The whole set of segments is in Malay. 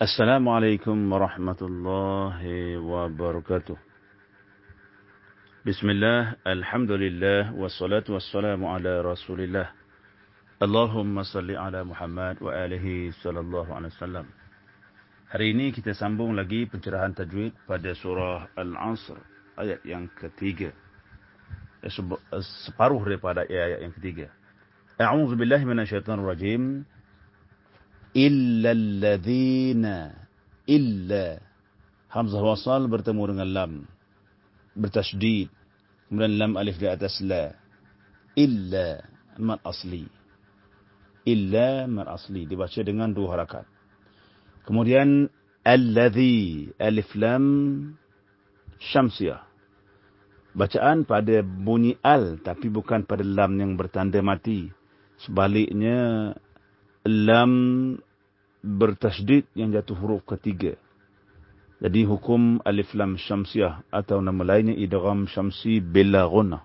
Assalamualaikum warahmatullahi wabarakatuh. Bismillah, alhamdulillah, wassalatu wassalamu ala rasulillah. Allahumma salli ala Muhammad wa alihi sallallahu alaihi wasallam. Hari ini kita sambung lagi pencerahan tajwid pada surah Al-Asr, ayat yang ketiga. Eh, eh, separuh daripada ayat yang ketiga. A'udzubillahiminasyaitanirrajim illa alladhina illa hamzah wasal bertemu dengan lam bertasydid. Kemudian lam alif di atas la. Illa mad asli. Illa mad asli. Dibaca dengan dua harakat. Kemudian alladhi alif lam syamsiah bacaan pada bunyi al tapi bukan pada lam yang bertanda mati. Sebaliknya lam bertasydid yang jatuh huruf ketiga. Jadi hukum alif lam syamsiah atau nama lainnya idgham syamsi bila ghunna.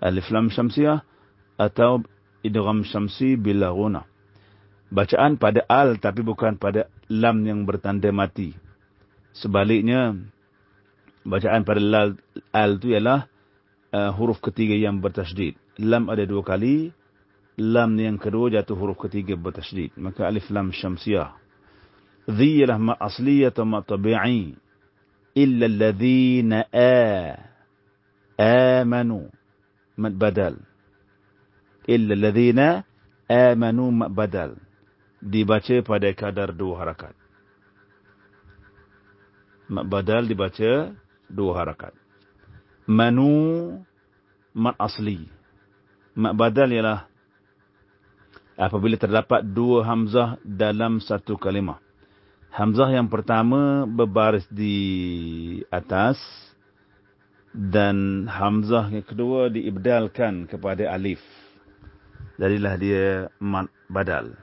Alif lam syamsiah atau idgham syamsi bila ghunna. Bacaan pada al tapi bukan pada lam yang bertanda mati. Sebaliknya bacaan pada al, al itu ialah uh, huruf ketiga yang bertasydid. Lam ada dua kali, lam yang kedua jatuh huruf ketiga bertasydid. Maka alif lam syamsiah dhi ialah ma asli atau ma tabi'i. Illa alladhina a amanu mad badal. Illa alladhina amanu mad badal. Dibaca pada kadar dua harakat. Mad badal dibaca dua harakat. Manu mad asli. Mad badal ialah apabila terdapat dua hamzah dalam satu kalimah. Hamzah yang pertama berbaris di atas dan hamzah yang kedua diibdalkan kepada alif. Jadilah dia mat badal.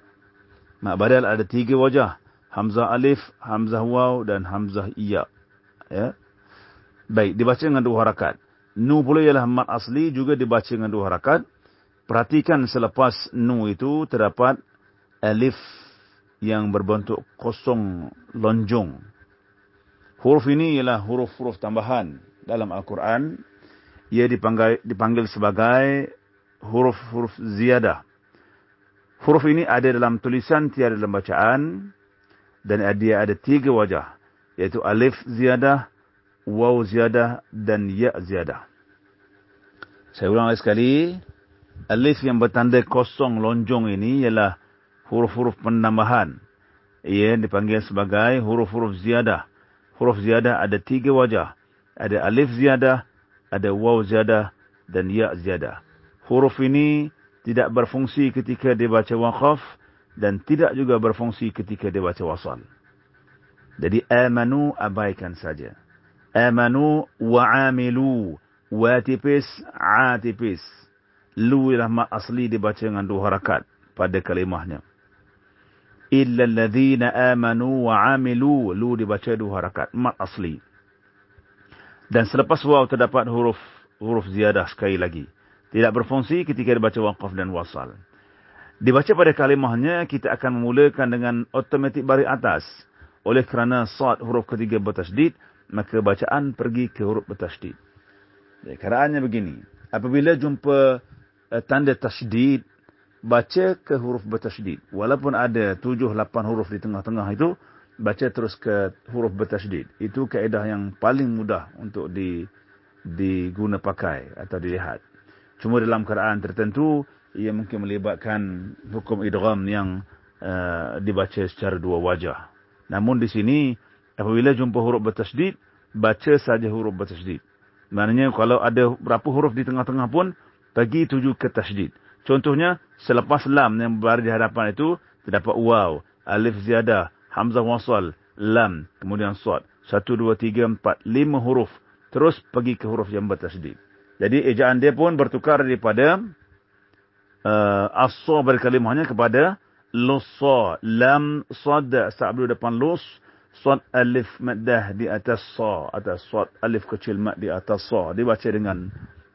Mat badal ada tiga wajah. Hamzah alif, hamzah waw dan hamzah iya. Ya. Baik, dibaca dengan dua harakat. Nu pula ialah mat asli juga dibaca dengan dua harakat. Perhatikan selepas nu itu terdapat alif yang berbentuk kosong lonjong. Huruf ini ialah huruf-huruf tambahan dalam Al-Quran. Ia dipanggil, dipanggil sebagai huruf-huruf ziyadah. Huruf ini ada dalam tulisan tiada dalam bacaan. Dan dia ada tiga wajah. Iaitu alif ziyadah, waw ziyadah dan ya ziyadah. Saya ulang lagi sekali alif yang bertanda kosong lonjong ini ialah huruf-huruf penambahan. Ia dipanggil sebagai huruf-huruf ziyadah. Huruf ziyadah ada tiga wajah. Ada alif ziyadah, ada waw ziyadah dan ya ziyadah. Huruf ini tidak berfungsi ketika dibaca waqaf dan tidak juga berfungsi ketika dibaca wasal. Jadi amanu abaikan saja. Amanu wa'amilu wa tipis a tipis lu ialah mat asli dibaca dengan dua harakat pada kalimahnya. Illa alladhina amanu wa amilu lu dibaca dua harakat mat asli. Dan selepas waw terdapat huruf huruf ziyadah sekali lagi. Tidak berfungsi ketika dibaca waqaf dan wasal. Dibaca pada kalimahnya kita akan memulakan dengan otomatik baris atas. Oleh kerana sad huruf ketiga bertasydid, maka bacaan pergi ke huruf bertasydid. Jadi, keraannya begini. Apabila jumpa uh, tanda tasydid. Baca ke huruf bertasydid. Walaupun ada tujuh lapan huruf di tengah-tengah itu baca terus ke huruf bertasydid. Itu kaedah yang paling mudah untuk di diguna pakai atau dilihat. Cuma dalam keadaan tertentu ia mungkin melibatkan hukum idgham yang uh, dibaca secara dua wajah. Namun di sini apabila jumpa huruf bertasydid baca saja huruf bertasydid. Maknanya kalau ada berapa huruf di tengah-tengah pun bagi tuju ke tasydid. Contohnya, selepas lam yang berada di hadapan itu, terdapat waw, alif ziyadah, hamzah wasal, lam, kemudian suad. Satu, dua, tiga, empat, lima huruf. Terus pergi ke huruf yang bertasydid. Jadi, ejaan dia pun bertukar daripada uh, as-sa berkalimahnya kepada lusa, lam, sad, sa'abdu depan lus, sad, alif, maddah di atas sa, atas sad, alif kecil, mad di atas sa. Dibaca dengan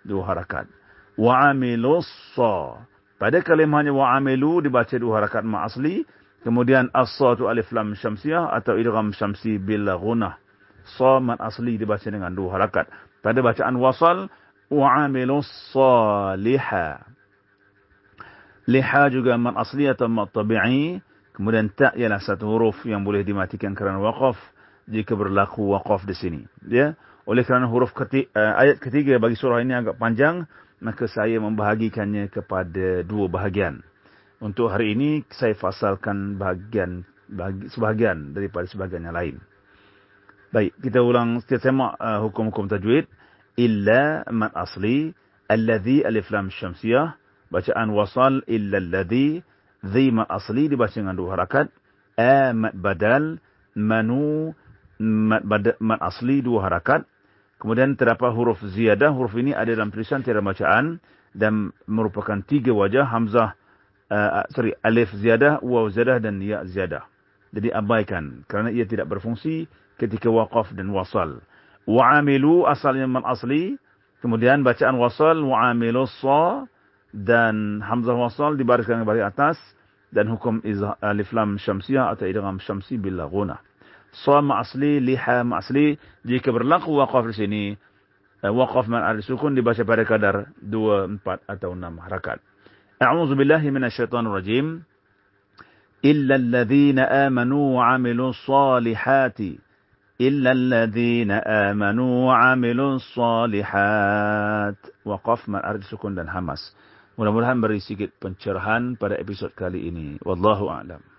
dua harakat wa'amilu sa. Pada kalimahnya wa'amilu dibaca dua harakat ma asli. Kemudian as-sa tu alif lam syamsiah atau idgham syamsi bila gunah. Sa mat asli dibaca dengan dua harakat. Pada bacaan wasal wa amilus salihah. Liha juga mat asli atau mat tabi'i. Kemudian tak ialah satu huruf yang boleh dimatikan kerana waqaf jika berlaku waqaf di sini. Ya. Oleh kerana huruf ketiga, uh, ayat ketiga bagi surah ini agak panjang, maka saya membahagikannya kepada dua bahagian. Untuk hari ini saya fasalkan bahagian bahagi, sebahagian daripada sebahagian yang lain. Baik, kita ulang setiap semak uh, hukum-hukum tajwid. Illa man asli, alladhi alif lam syamsiyah, bacaan wasal illa alladhi, dhi man asli dibaca dengan dua harakat, a mat badal, manu mat, bad, mat asli dua harakat, kemudian terdapat huruf ziyadah, huruf ini ada dalam tulisan tiada bacaan, dan merupakan tiga wajah, hamzah, uh, sorry, alif ziyadah, waw ziyadah dan ya ziyadah. Jadi abaikan kerana ia tidak berfungsi ketika waqaf dan wasal. Wa'amilu asalnya man asli, kemudian bacaan wasal wa'amilu sa dan hamzah wasal dibariskan baris atas dan hukum alif lam syamsiyah atau idgham syamsi bila gunah. Suam asli, liha asli. Jika berlaku wakaf di sini. Eh, wakaf man al sukun dibaca pada kadar 2, 4 atau 6 harakat. A'udhu billahi minasyaitan rajim. Illa alladhina amanu wa amilu salihati. Illa alladhina amanu wa amilu salihat. Waqaf man arj sukun dan hamas. Mudah-mudahan beri sikit pencerahan pada episod kali ini. Wallahu a'lam.